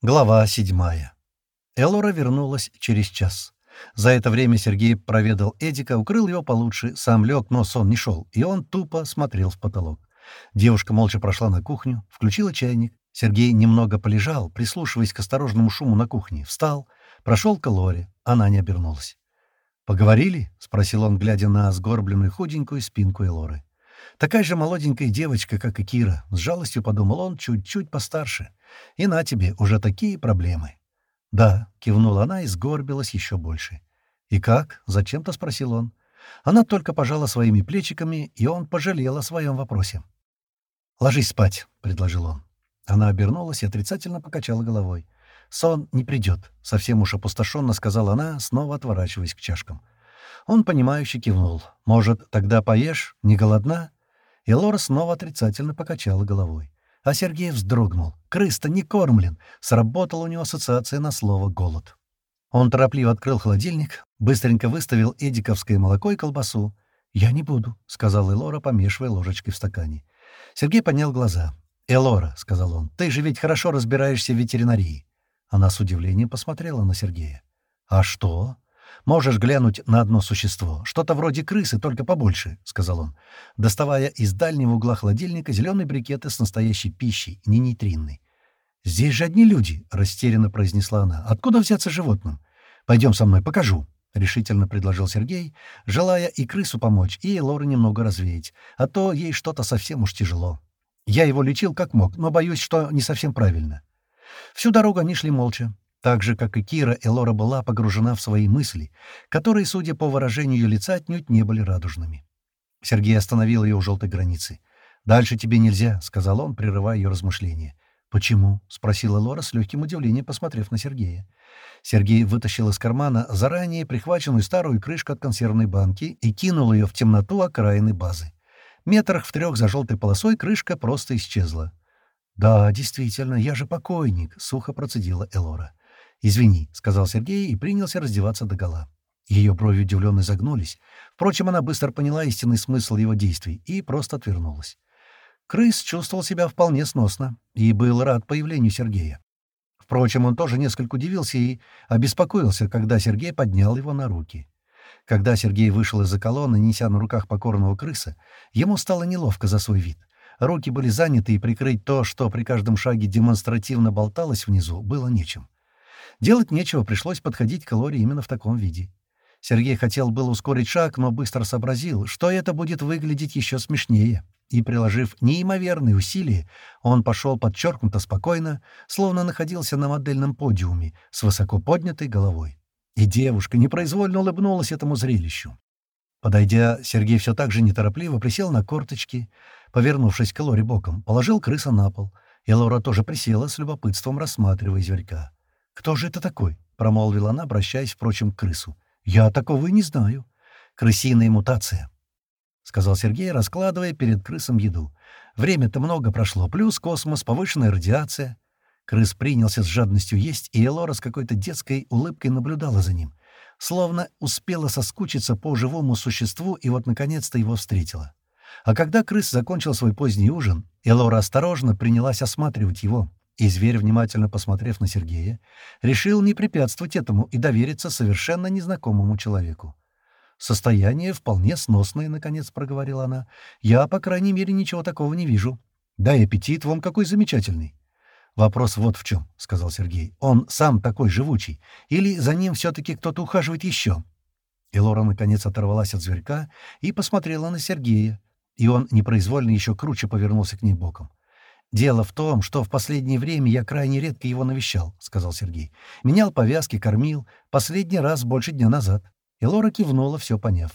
Глава седьмая. Элора вернулась через час. За это время Сергей проведал Эдика, укрыл его получше, сам лег, но сон не шел, и он тупо смотрел в потолок. Девушка молча прошла на кухню, включила чайник. Сергей немного полежал, прислушиваясь к осторожному шуму на кухне, встал, прошел к Элоре. Она не обернулась. «Поговорили?» — спросил он, глядя на сгорбленную худенькую спинку Элоры. Такая же молоденькая девочка, как и Кира. С жалостью подумал он, чуть-чуть постарше. И на тебе уже такие проблемы. «Да», — кивнула она и сгорбилась еще больше. «И как?» — зачем-то спросил он. Она только пожала своими плечиками, и он пожалел о своем вопросе. «Ложись спать», — предложил он. Она обернулась и отрицательно покачала головой. «Сон не придет», — совсем уж опустошенно сказала она, снова отворачиваясь к чашкам. Он, понимающе кивнул. «Может, тогда поешь? Не голодна?» И Лора снова отрицательно покачала головой. А Сергей вздрогнул. «Крыс-то не кормлен!» Сработала у него ассоциация на слово «голод». Он торопливо открыл холодильник, быстренько выставил эдиковское молоко и колбасу. «Я не буду», — сказала Элора, помешивая ложечкой в стакане. Сергей поднял глаза. «Элора», — сказал он, — «ты же ведь хорошо разбираешься в ветеринарии». Она с удивлением посмотрела на Сергея. «А что?» Можешь глянуть на одно существо. Что-то вроде крысы, только побольше», — сказал он, доставая из дальнего угла холодильника зеленые брикеты с настоящей пищей, не нейтринной. «Здесь же одни люди», — растерянно произнесла она. «Откуда взяться животным? Пойдем со мной, покажу», — решительно предложил Сергей, желая и крысу помочь, и Лоры немного развеять, а то ей что-то совсем уж тяжело. Я его лечил как мог, но боюсь, что не совсем правильно. Всю дорогу они шли молча. Так же, как и Кира, Элора была погружена в свои мысли, которые, судя по выражению ее лица, отнюдь не были радужными. Сергей остановил ее у желтой границы. «Дальше тебе нельзя», — сказал он, прерывая ее размышления. «Почему?» — спросила Лора с легким удивлением, посмотрев на Сергея. Сергей вытащил из кармана заранее прихваченную старую крышку от консервной банки и кинул ее в темноту окраины базы. Метрах в трех за желтой полосой крышка просто исчезла. «Да, действительно, я же покойник», — сухо процедила Элора. «Извини», — сказал Сергей и принялся раздеваться догола. Ее брови удивленно загнулись. Впрочем, она быстро поняла истинный смысл его действий и просто отвернулась. Крыс чувствовал себя вполне сносно и был рад появлению Сергея. Впрочем, он тоже несколько удивился и обеспокоился, когда Сергей поднял его на руки. Когда Сергей вышел из-за колонны, неся на руках покорного крыса, ему стало неловко за свой вид. Руки были заняты, и прикрыть то, что при каждом шаге демонстративно болталось внизу, было нечем. Делать нечего, пришлось подходить к Лоре именно в таком виде. Сергей хотел было ускорить шаг, но быстро сообразил, что это будет выглядеть еще смешнее. И, приложив неимоверные усилия, он пошел подчеркнуто спокойно, словно находился на модельном подиуме с высоко поднятой головой. И девушка непроизвольно улыбнулась этому зрелищу. Подойдя, Сергей все так же неторопливо присел на корточки, повернувшись к Лоре боком, положил крыса на пол, и Лора тоже присела с любопытством, рассматривая зверька. «Кто же это такой?» — промолвила она, обращаясь, впрочем, к крысу. «Я такого и не знаю. Крысиная мутация», — сказал Сергей, раскладывая перед крысом еду. «Время-то много прошло, плюс космос, повышенная радиация». Крыс принялся с жадностью есть, и Элора с какой-то детской улыбкой наблюдала за ним, словно успела соскучиться по живому существу и вот наконец-то его встретила. А когда крыс закончил свой поздний ужин, Элора осторожно принялась осматривать его, и зверь, внимательно посмотрев на Сергея, решил не препятствовать этому и довериться совершенно незнакомому человеку. «Состояние вполне сносное», — наконец проговорила она. «Я, по крайней мере, ничего такого не вижу. Да и аппетит вон какой замечательный». «Вопрос вот в чем», — сказал Сергей. «Он сам такой живучий? Или за ним все-таки кто-то ухаживает еще?» И Лора, наконец, оторвалась от зверька и посмотрела на Сергея, и он непроизвольно еще круче повернулся к ней боком. «Дело в том, что в последнее время я крайне редко его навещал», — сказал Сергей. «Менял повязки, кормил. Последний раз больше дня назад». И Лора кивнула, все поняв.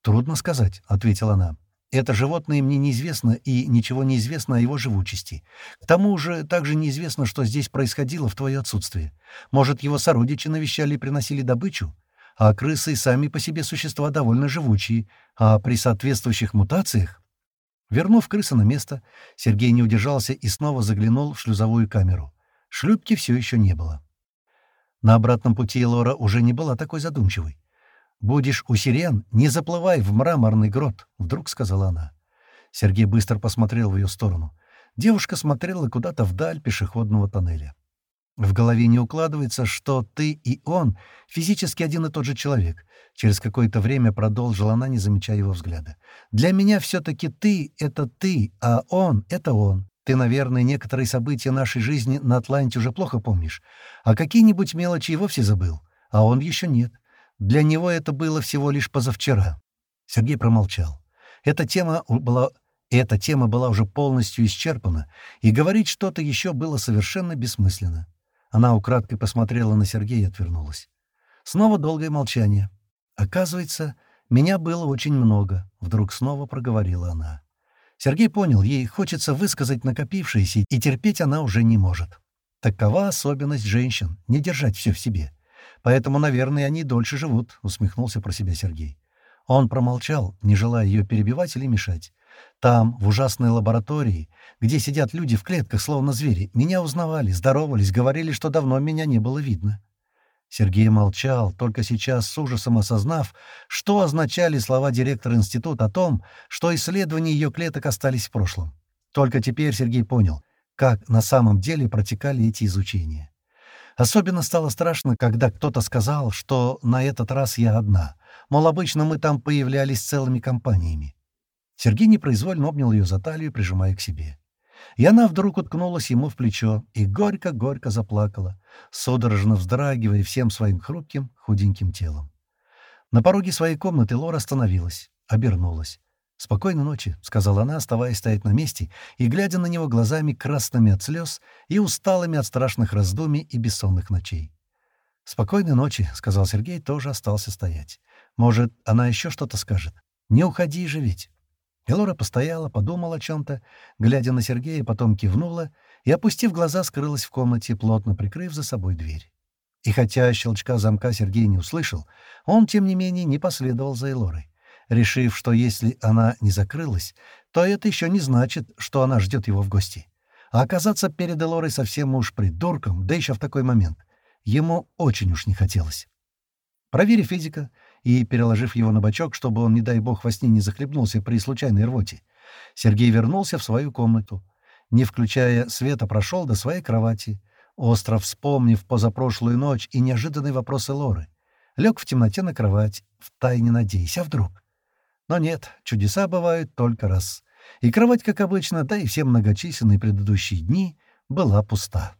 «Трудно сказать», — ответила она. «Это животное мне неизвестно, и ничего не известно о его живучести. К тому же также неизвестно, что здесь происходило в твое отсутствие. Может, его сородичи навещали и приносили добычу? А крысы сами по себе существа довольно живучие, а при соответствующих мутациях...» Вернув крыса на место, Сергей не удержался и снова заглянул в шлюзовую камеру. Шлюпки все еще не было. На обратном пути Лора уже не была такой задумчивой. «Будешь у сирен, не заплывай в мраморный грот», — вдруг сказала она. Сергей быстро посмотрел в ее сторону. Девушка смотрела куда-то вдаль пешеходного тоннеля. В голове не укладывается, что ты и он физически один и тот же человек. Через какое-то время продолжила она, не замечая его взгляда. «Для меня все-таки ты — это ты, а он — это он. Ты, наверное, некоторые события нашей жизни на Атланте уже плохо помнишь, а какие-нибудь мелочи и вовсе забыл. А он еще нет. Для него это было всего лишь позавчера». Сергей промолчал. Эта тема была эта тема была уже полностью исчерпана, и говорить что-то еще было совершенно бессмысленно. Она украдкой посмотрела на Сергея и отвернулась. Снова долгое молчание. «Оказывается, меня было очень много», — вдруг снова проговорила она. Сергей понял, ей хочется высказать накопившееся, и терпеть она уже не может. Такова особенность женщин — не держать все в себе. Поэтому, наверное, они дольше живут, — усмехнулся про себя Сергей. Он промолчал, не желая ее перебивать или мешать. Там, в ужасной лаборатории, где сидят люди в клетках, словно звери, меня узнавали, здоровались, говорили, что давно меня не было видно. Сергей молчал, только сейчас с ужасом осознав, что означали слова директора института о том, что исследования ее клеток остались в прошлом. Только теперь Сергей понял, как на самом деле протекали эти изучения. Особенно стало страшно, когда кто-то сказал, что на этот раз я одна, мол, обычно мы там появлялись целыми компаниями. Сергей непроизвольно обнял ее за талию, прижимая к себе. И она вдруг уткнулась ему в плечо и горько-горько заплакала, судорожно вздрагивая всем своим хрупким, худеньким телом. На пороге своей комнаты Лора остановилась, обернулась. «Спокойной ночи», — сказала она, оставаясь стоять на месте и глядя на него глазами красными от слез и усталыми от страшных раздумий и бессонных ночей. «Спокойной ночи», — сказал Сергей, тоже остался стоять. «Может, она еще что-то скажет? Не уходи же ведь». Элора постояла, подумала о чем-то, глядя на Сергея, потом кивнула и, опустив глаза, скрылась в комнате, плотно прикрыв за собой дверь. И хотя щелчка замка Сергей не услышал, он, тем не менее, не последовал за Элорой, решив, что если она не закрылась, то это еще не значит, что она ждет его в гости. А оказаться перед Элорой совсем уж придурком, да еще в такой момент, ему очень уж не хотелось. Проверив физика, и, переложив его на бочок, чтобы он, не дай бог, во сне не захлебнулся при случайной рвоте, Сергей вернулся в свою комнату. Не включая света, прошел до своей кровати, остро вспомнив позапрошлую ночь и неожиданные вопросы Лоры. Лег в темноте на кровать, втайне надеясь, а вдруг? Но нет, чудеса бывают только раз. И кровать, как обычно, да и все многочисленные предыдущие дни, была пуста.